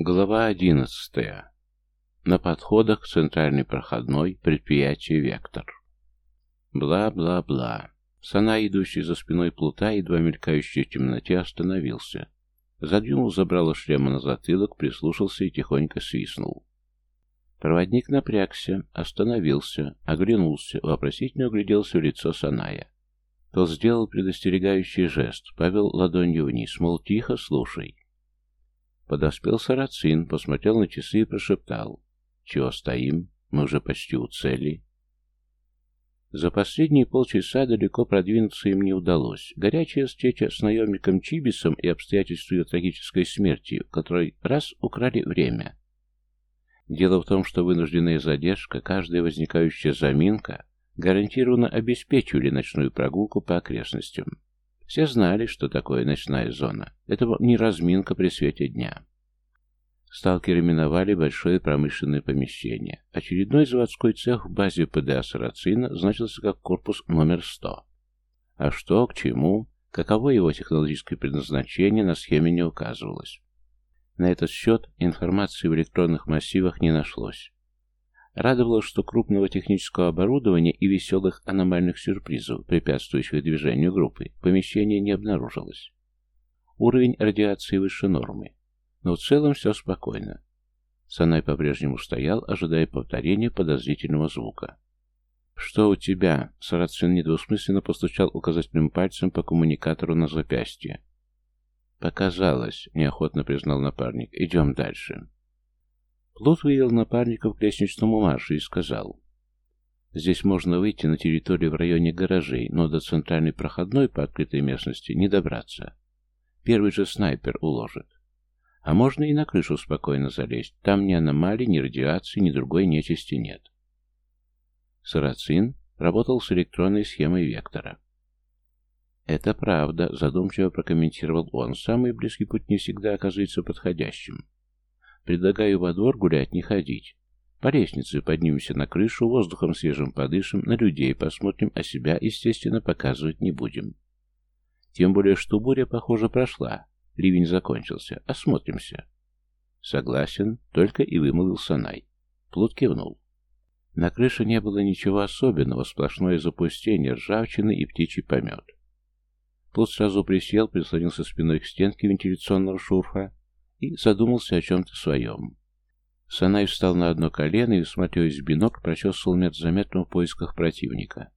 Глава одиннадцатая. На подходах к центральной проходной предприятие «Вектор». Бла-бла-бла. Сана, идущий за спиной плута, едва мелькающий в темноте, остановился. Задвинул забрало шлема на затылок, прислушался и тихонько свистнул. Проводник напрягся, остановился, оглянулся, вопросительно угляделся в лицо Саная. Тот сделал предостерегающий жест, повел ладонью вниз, мол, тихо, слушай. Подоспел Сарацин, посмотрел на часы и прошептал. «Чего стоим? Мы уже почти у цели». За последние полчаса далеко продвинуться им не удалось. Горячая встреча с наемником Чибисом и обстоятельства ее трагической смерти, в которой раз украли время. Дело в том, что вынужденная задержка, каждая возникающая заминка гарантированно обеспечивали ночную прогулку по окрестностям. Все знали, что такое ночная зона. Это не разминка при свете дня. Сталкеры миновали большое промышленное помещение. Очередной заводской цех в базе ПДА «Сарацина» значился как корпус номер 100. А что, к чему, каково его технологическое предназначение, на схеме не указывалось. На этот счет информации в электронных массивах не нашлось. Радовало, что крупного технического оборудования и веселых аномальных сюрпризов, препятствующих движению группы, в помещении не обнаружилось. Уровень радиации выше нормы. Но в целом все спокойно. Санай по-прежнему стоял, ожидая повторения подозрительного звука. «Что у тебя?» — Сарацин недвусмысленно постучал указательным пальцем по коммуникатору на запястье. «Показалось», — неохотно признал напарник. «Идем дальше». Плут вывел напарников к лестничному маршу и сказал. «Здесь можно выйти на территорию в районе гаражей, но до центральной проходной по открытой местности не добраться. Первый же снайпер уложит. А можно и на крышу спокойно залезть. Там ни аномалий, ни радиации, ни другой нечисти нет. Сарацин работал с электронной схемой вектора. «Это правда», — задумчиво прокомментировал он. «Самый близкий путь не всегда оказывается подходящим. Предлагаю во двор гулять не ходить. По лестнице поднимемся на крышу, воздухом свежим подышим, на людей посмотрим, а себя, естественно, показывать не будем. Тем более, что буря, похоже, прошла, Ливень закончился. Осмотримся. Согласен, только и вымолвил Санай. Плут кивнул. На крыше не было ничего особенного, сплошное запустение, ржавчины и птичий помет. Плут сразу присел, прислонился спиной к стенке вентиляционного шурфа и задумался о чем-то своем. Санай встал на одно колено и, всматриваясь в бинок, прочесывал метр за метром в поисках противника.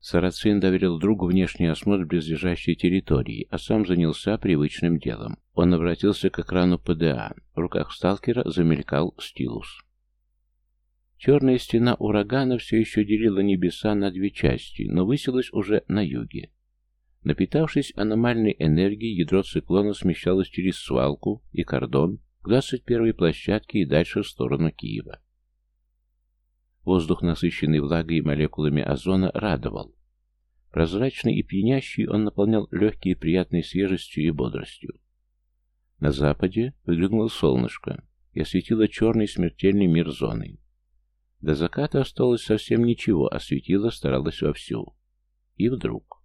Сарацин доверил другу внешний осмотр близлежащей территории, а сам занялся привычным делом. Он обратился к экрану ПДА. В руках сталкера замелькал стилус. Черная стена урагана все еще делила небеса на две части, но высилась уже на юге. Напитавшись аномальной энергией, ядро циклона смещалось через свалку и кордон к 21-й площадке и дальше в сторону Киева. Воздух, насыщенный влагой и молекулами озона, радовал. Прозрачный и пьянящий он наполнял легкие приятной свежестью и бодростью. На западе выглянуло солнышко и осветило черный смертельный мир зоны. До заката осталось совсем ничего, а светило старалось вовсю. И вдруг...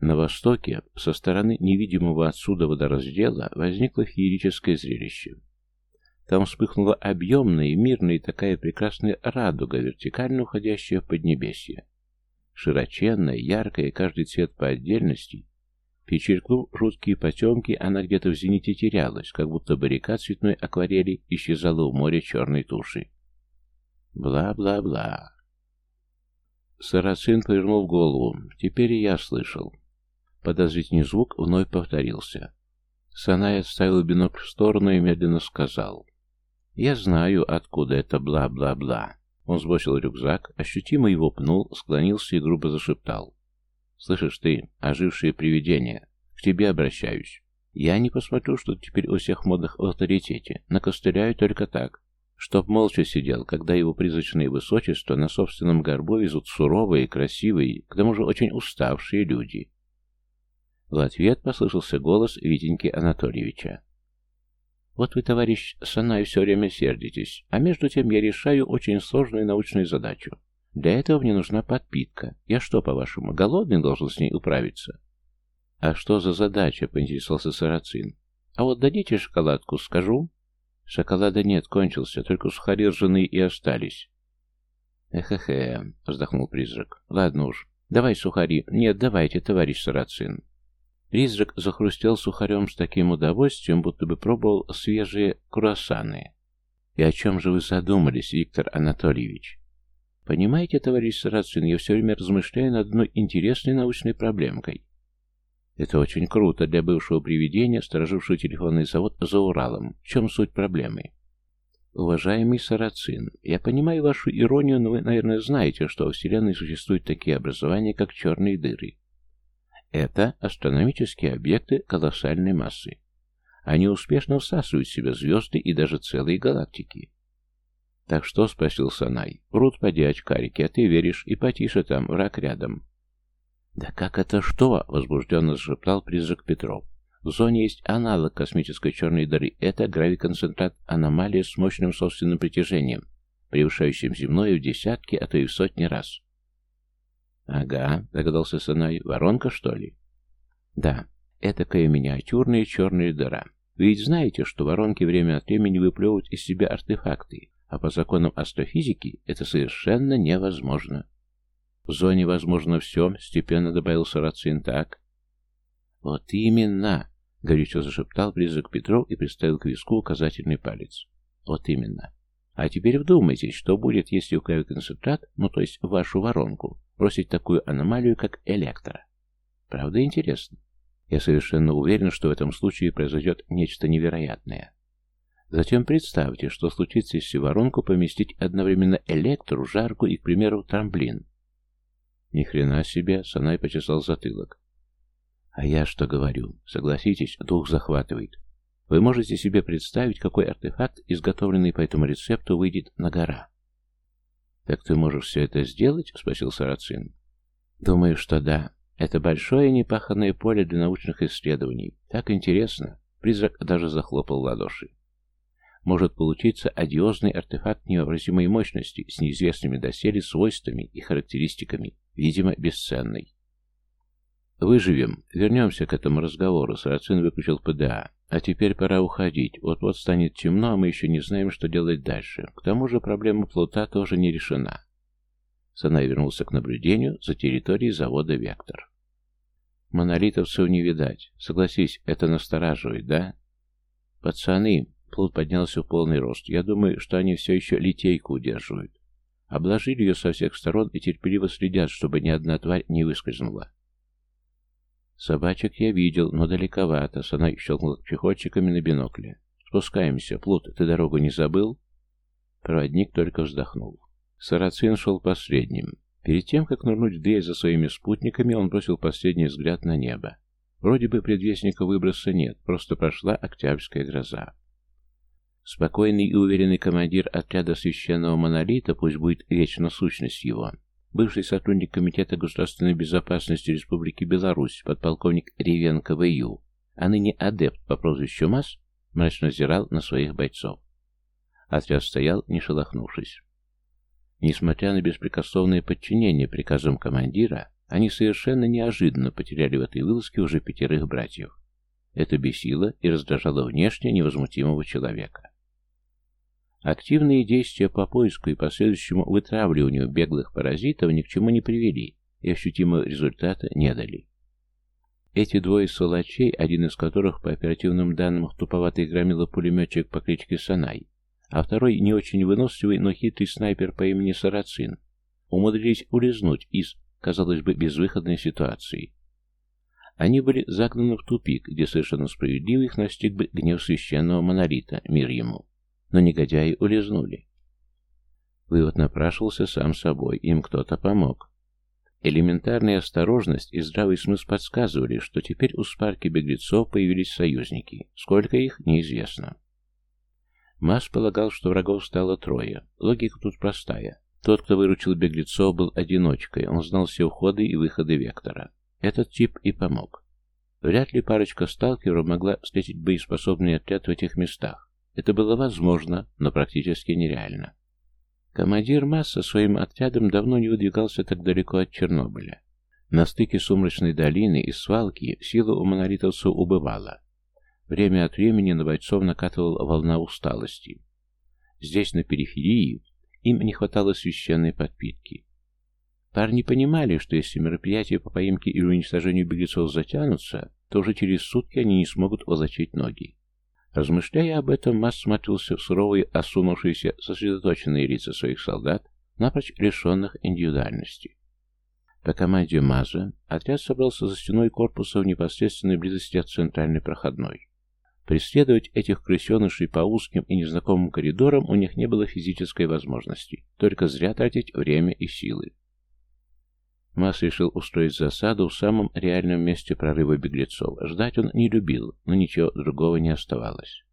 На востоке, со стороны невидимого отсюда водораздела, возникло феерическое зрелище. Там вспыхнула объемная, мирная и такая прекрасная радуга, вертикально уходящая в Поднебесье. Широченная, яркая, каждый цвет по отдельности. Перечеркнув жуткие потемки, она где-то в зените терялась, как будто баррикад цветной акварели исчезала в море черной туши. Бла-бла-бла. Сарацин повернул голову. Теперь я слышал. Подозрительный звук вновь повторился. Санай отставил бинокль в сторону и медленно сказал. Я знаю, откуда это бла-бла-бла. Он сбросил рюкзак, ощутимо его пнул, склонился и грубо зашептал. «Слышишь ты, ожившее привидение, к тебе обращаюсь. Я не посмотрю, что теперь у всех модных в авторитете. Накостыляю только так, чтоб молча сидел, когда его призрачные высочества на собственном горбу везут суровые, красивые, к тому же очень уставшие люди». В ответ послышался голос Витеньки Анатольевича. Вот вы, товарищ Санай, все время сердитесь, а между тем я решаю очень сложную научную задачу. Для этого мне нужна подпитка. Я что, по-вашему, голодный должен с ней управиться? А что за задача, поинтересовался Сарацин. А вот дадите шоколадку, скажу. Шоколада нет, кончился, только сухари ржаные и остались. Эхе-хе, вздохнул призрак. Ладно уж, давай сухари. Нет, давайте, товарищ Сарацин. Призрак захрустел сухарем с таким удовольствием, будто бы пробовал свежие круассаны. «И о чем же вы задумались, Виктор Анатольевич?» «Понимаете, товарищ Сарацин, я все время размышляю над одной интересной научной проблемкой. Это очень круто для бывшего привидения, сторожившего телефонный завод за Уралом. В чем суть проблемы? Уважаемый Сарацин, я понимаю вашу иронию, но вы, наверное, знаете, что во Вселенной существуют такие образования, как черные дыры. Это астрономические объекты колоссальной массы. Они успешно всасывают в себя звезды и даже целые галактики. «Так что?» — спросил Санай. «Врут поди очкарики, а ты веришь, и потише там, враг рядом. «Да как это что?» — возбужденно зашептал призрак Петров. «В зоне есть аналог космической черной дыры. Это гравиконцентрат аномалия с мощным собственным притяжением, превышающим земное в десятки, а то и в сотни раз». «Ага», — догадался Санай, — «воронка, что ли?» «Да, этакая миниатюрная черная дыра. Вы ведь знаете, что воронки время от времени выплевывают из себя артефакты, а по законам астрофизики это совершенно невозможно». В зоне возможно все, степенно добавил Сарацин так. Вот именно, горячо зашептал призрак Петров и приставил к виску указательный палец. Вот именно. А теперь вдумайтесь, что будет, если в концентрат, ну то есть вашу воронку, бросить такую аномалию, как электро. Правда интересно? Я совершенно уверен, что в этом случае произойдет нечто невероятное. Затем представьте, что случится, если воронку поместить одновременно электру, жарку и, к примеру, трамплин. Ни хрена себе, Санай почесал затылок. А я что говорю? Согласитесь, дух захватывает. Вы можете себе представить, какой артефакт, изготовленный по этому рецепту, выйдет на гора? Так ты можешь все это сделать? Спросил Сарацин. Думаю, что да. Это большое непаханное поле для научных исследований. Так интересно. Призрак даже захлопал ладоши. Может получиться одиозный артефакт невообразимой мощности с неизвестными доселе свойствами и характеристиками видимо, бесценный. Выживем. Вернемся к этому разговору. Сарацин выключил ПДА. А теперь пора уходить. Вот-вот станет темно, а мы еще не знаем, что делать дальше. К тому же проблема плота тоже не решена. Санай вернулся к наблюдению за территорией завода «Вектор». Монолитовцев не видать. Согласись, это настораживает, да? Пацаны, плут поднялся в полный рост. Я думаю, что они все еще литейку удерживают. Обложили ее со всех сторон и терпеливо следят, чтобы ни одна тварь не выскользнула. Собачек я видел, но далековато. Сана щелкнула чехотчиками на бинокле. Спускаемся. Плут, ты дорогу не забыл? Проводник только вздохнул. Сарацин шел последним. Перед тем, как нырнуть в дверь за своими спутниками, он бросил последний взгляд на небо. Вроде бы предвестника выброса нет, просто прошла октябрьская гроза. Спокойный и уверенный командир отряда священного монолита, пусть будет вечно сущность его, бывший сотрудник Комитета государственной безопасности Республики Беларусь, подполковник Ревенко В.Ю., а ныне адепт по прозвищу МАС, мрачно взирал на своих бойцов. Отряд стоял, не шелохнувшись. Несмотря на беспрекословное подчинение приказам командира, они совершенно неожиданно потеряли в этой вылазке уже пятерых братьев. Это бесило и раздражало внешне невозмутимого человека. Активные действия по поиску и последующему вытравливанию беглых паразитов ни к чему не привели и ощутимого результата не дали. Эти двое сволочей, один из которых, по оперативным данным, туповатый громила пулеметчик по кличке Санай, а второй не очень выносливый, но хитрый снайпер по имени Сарацин, умудрились улизнуть из, казалось бы, безвыходной ситуации. Они были загнаны в тупик, где совершенно справедливо их настиг бы гнев священного монолита, мир ему но негодяи улизнули. Вывод напрашивался сам собой, им кто-то помог. Элементарная осторожность и здравый смысл подсказывали, что теперь у спарки беглецов появились союзники. Сколько их, неизвестно. Масс полагал, что врагов стало трое. Логика тут простая. Тот, кто выручил беглецов, был одиночкой, он знал все входы и выходы Вектора. Этот тип и помог. Вряд ли парочка сталкеров могла встретить боеспособный отряд в этих местах. Это было возможно, но практически нереально. Командир МАС со своим отрядом давно не выдвигался так далеко от Чернобыля. На стыке сумрачной долины и свалки сила у монолитовцев убывала. Время от времени на бойцов накатывала волна усталости. Здесь, на периферии, им не хватало священной подпитки. Парни понимали, что если мероприятия по поимке и уничтожению беглецов затянутся, то уже через сутки они не смогут волочить ноги. Размышляя об этом, Масс смотрелся в суровые, осунувшиеся, сосредоточенные лица своих солдат, напрочь лишенных индивидуальности. По команде Маза отряд собрался за стеной корпуса в непосредственной близости от центральной проходной. Преследовать этих крысенышей по узким и незнакомым коридорам у них не было физической возможности, только зря тратить время и силы. Масс решил устроить засаду в самом реальном месте прорыва беглецов. Ждать он не любил, но ничего другого не оставалось.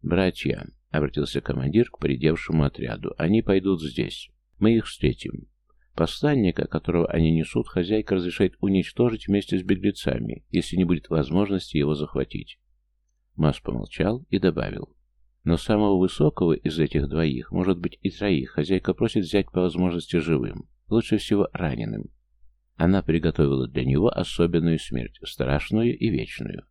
«Братья», — обратился командир к поредевшему отряду, — «они пойдут здесь. Мы их встретим. Посланника, которого они несут, хозяйка разрешает уничтожить вместе с беглецами, если не будет возможности его захватить. Мас помолчал и добавил. Но самого высокого из этих двоих, может быть и троих, хозяйка просит взять по возможности живым, лучше всего раненым. Она приготовила для него особенную смерть, страшную и вечную.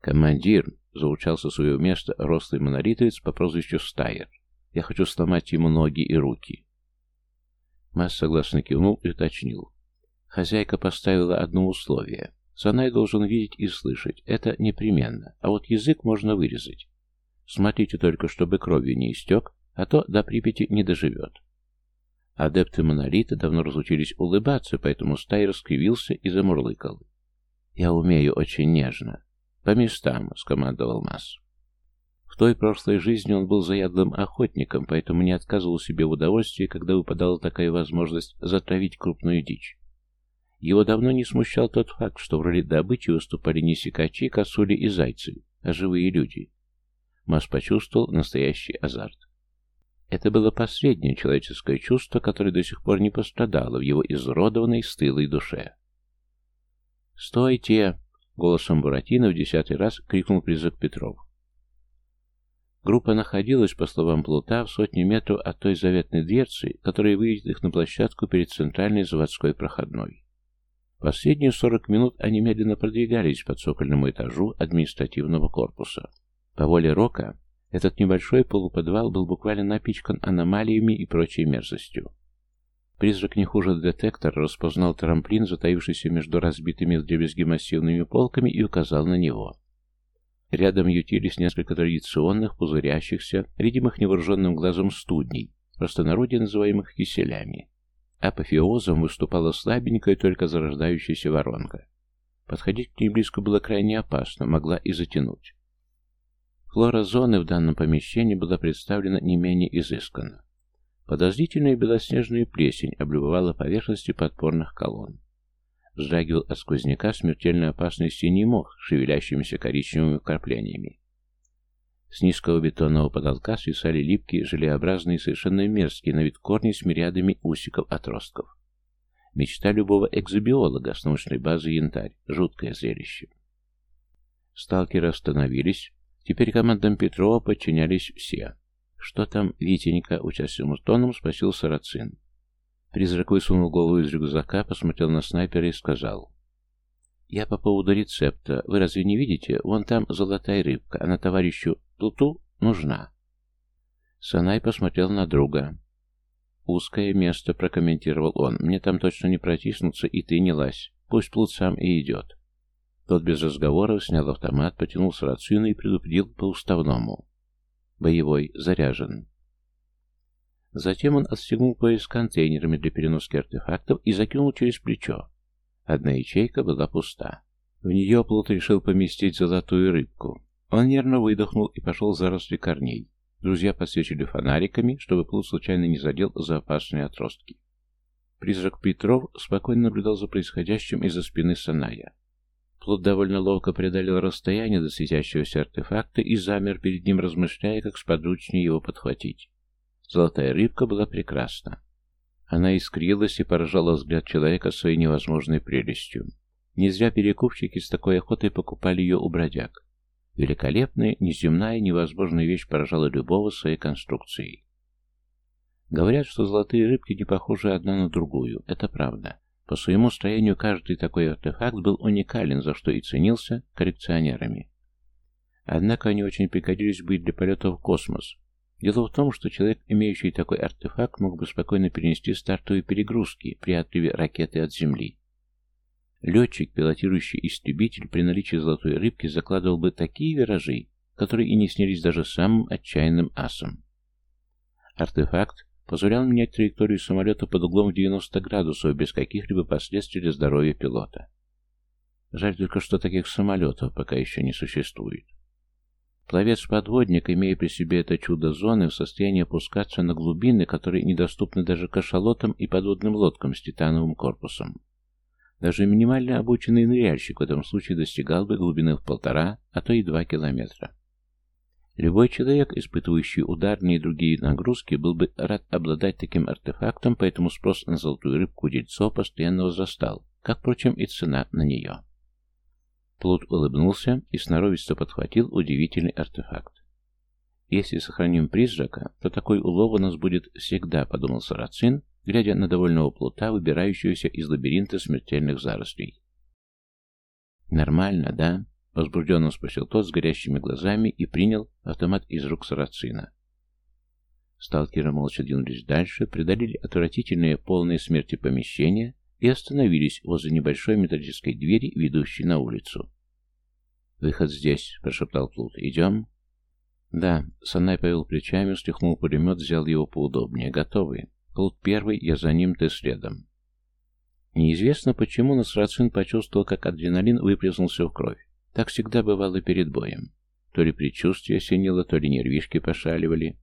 «Командир!» — заучал со своего места рослый монолитовец по прозвищу Стайер. «Я хочу сломать ему ноги и руки». Масс согласно кивнул и уточнил. Хозяйка поставила одно условие. Санай должен видеть и слышать. Это непременно. А вот язык можно вырезать. Смотрите только, чтобы кровью не истек, а то до Припяти не доживет. Адепты Монолита давно разучились улыбаться, поэтому Стай раскривился и замурлыкал. «Я умею очень нежно». «По местам», — скомандовал Масс. В той прошлой жизни он был заядлым охотником, поэтому не отказывал себе в удовольствии, когда выпадала такая возможность затравить крупную дичь. Его давно не смущал тот факт, что в роли добычи выступали не сикачи, косули и зайцы, а живые люди. Мас почувствовал настоящий азарт. Это было последнее человеческое чувство, которое до сих пор не пострадало в его изродованной стылой душе. «Стойте!» — голосом Буратино в десятый раз крикнул призыв Петров. Группа находилась, по словам Плута, в сотне метров от той заветной дверцы, которая выведет их на площадку перед центральной заводской проходной. Последние сорок минут они медленно продвигались по цокольному этажу административного корпуса. По воле Рока, этот небольшой полуподвал был буквально напичкан аномалиями и прочей мерзостью. Призрак не хуже детектора распознал трамплин, затаившийся между разбитыми вдребезги массивными полками, и указал на него. Рядом ютились несколько традиционных, пузырящихся, видимых невооруженным глазом студней, простонародье называемых киселями. Апофеозом выступала слабенькая, только зарождающаяся воронка. Подходить к ней близко было крайне опасно, могла и затянуть. Флора зоны в данном помещении была представлена не менее изысканно. Подозрительная белоснежная плесень облюбовала поверхности подпорных колонн. Вздрагивал от сквозняка смертельно опасный синий мох, шевелящимися коричневыми вкраплениями. С низкого бетонного потолка свисали липкие, желеобразные, совершенно мерзкие на вид корни с мириадами усиков-отростков. Мечта любого экзобиолога с научной базы янтарь. Жуткое зрелище. Сталкеры остановились. Теперь командам Петрова подчинялись все. «Что там, Витенька?» — участливым тоном спросил Сарацин. Призрак высунул голову из рюкзака, посмотрел на снайпера и сказал. «Я по поводу рецепта. Вы разве не видите? Вон там золотая рыбка. Она товарищу Туту нужна». Санай посмотрел на друга. «Узкое место», — прокомментировал он. «Мне там точно не протиснуться, и ты не лазь. Пусть плут сам и идет». Тот без разговоров снял автомат, потянул с рацию и предупредил по уставному. «Боевой, заряжен». Затем он отстегнул пояс с контейнерами для переноски артефактов и закинул через плечо. Одна ячейка была пуста. В нее Плут решил поместить золотую рыбку. Он нервно выдохнул и пошел в заросли корней. Друзья подсвечили фонариками, чтобы Плут случайно не задел за опасные отростки. Призрак Петров спокойно наблюдал за происходящим из-за спины Саная. Плут довольно ловко преодолел расстояние до светящегося артефакта и замер перед ним, размышляя, как сподручнее его подхватить. Золотая рыбка была прекрасна. Она искрилась и поражала взгляд человека своей невозможной прелестью. Не зря перекупщики с такой охотой покупали ее у бродяг. Великолепная, неземная, невозможная вещь поражала любого своей конструкцией. Говорят, что золотые рыбки не похожи одна на другую. Это правда. По своему строению каждый такой артефакт был уникален, за что и ценился коллекционерами. Однако они очень пригодились бы для полета в космос. Дело в том, что человек, имеющий такой артефакт, мог бы спокойно перенести стартовые перегрузки при отрыве ракеты от Земли. Летчик, пилотирующий истребитель, при наличии золотой рыбки закладывал бы такие виражи, которые и не снялись даже самым отчаянным асам. Артефакт позволял менять траекторию самолета под углом в 90 градусов без каких-либо последствий для здоровья пилота. Жаль только, что таких самолетов пока еще не существует. Пловец-подводник, имея при себе это чудо зоны, в состоянии опускаться на глубины, которые недоступны даже кашалотам и подводным лодкам с титановым корпусом. Даже минимально обученный ныряльщик в этом случае достигал бы глубины в полтора, а то и два километра. Любой человек, испытывающий ударные и другие нагрузки, был бы рад обладать таким артефактом, поэтому спрос на золотую рыбку дельцо постоянно возрастал, как, впрочем, и цена на нее. Плут улыбнулся и сноровисто подхватил удивительный артефакт. «Если сохраним призрака, то такой улов у нас будет всегда», — подумал Сарацин, глядя на довольного плута, выбирающегося из лабиринта смертельных зарослей. «Нормально, да?» — возбужденно спросил тот с горящими глазами и принял автомат из рук Сарацина. Сталкеры молча двинулись дальше, преодолели отвратительные, полные смерти помещения и остановились возле небольшой металлической двери, ведущей на улицу. «Выход здесь», — прошептал Плут. «Идем?» «Да», — Санай повел плечами, стряхнул пулемет, взял его поудобнее. «Готовы?» Плут первый, я за ним, ты следом. Неизвестно почему, но Срацин почувствовал, как адреналин выплеснулся в кровь. Так всегда бывало перед боем. То ли предчувствие осенило, то ли нервишки пошаливали.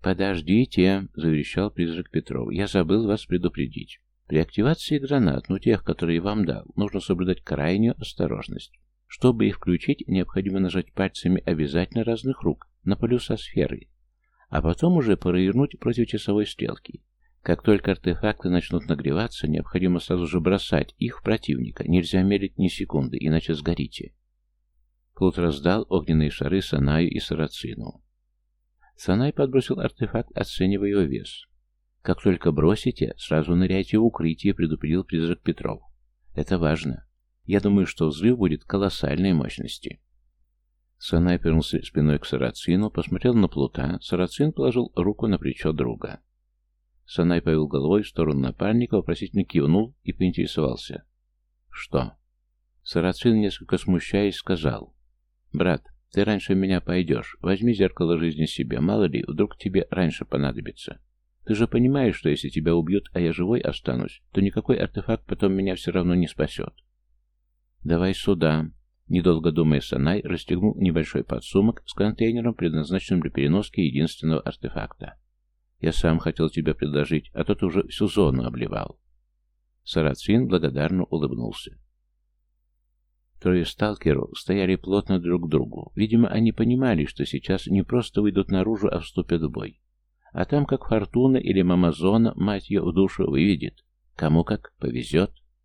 «Подождите!» — заверещал призрак Петров. «Я забыл вас предупредить. При активации гранат, ну тех, которые вам дал, нужно соблюдать крайнюю осторожность. Чтобы их включить, необходимо нажать пальцами обязательно разных рук на полюса сферы, а потом уже провернуть против часовой стрелки. Как только артефакты начнут нагреваться, необходимо сразу же бросать их в противника. Нельзя мерить ни секунды, иначе сгорите. Плут раздал огненные шары Санаю и Сарацину. Санай подбросил артефакт, оценивая его вес. «Как только бросите, сразу ныряйте в укрытие», — предупредил призрак Петров. «Это важно. Я думаю, что взрыв будет колоссальной мощности». Санай повернулся спиной к Сарацину, посмотрел на Плута. Сарацин положил руку на плечо друга. Санай повел головой в сторону напарника, вопросительно кивнул и поинтересовался. «Что?» Сарацин, несколько смущаясь, сказал. «Брат, ты раньше меня пойдешь. Возьми зеркало жизни себе. Мало ли, вдруг тебе раньше понадобится. Ты же понимаешь, что если тебя убьют, а я живой останусь, то никакой артефакт потом меня все равно не спасет». «Давай сюда». Недолго думая, Санай расстегнул небольшой подсумок с контейнером, предназначенным для переноски единственного артефакта. Я сам хотел тебя предложить, а тот уже всю зону обливал. Сарацин благодарно улыбнулся. Трое сталкеров стояли плотно друг к другу. Видимо, они понимали, что сейчас не просто выйдут наружу, а вступят в бой. А там, как Фортуна или Мамазона, мать ее в душу выведет. Кому как повезет.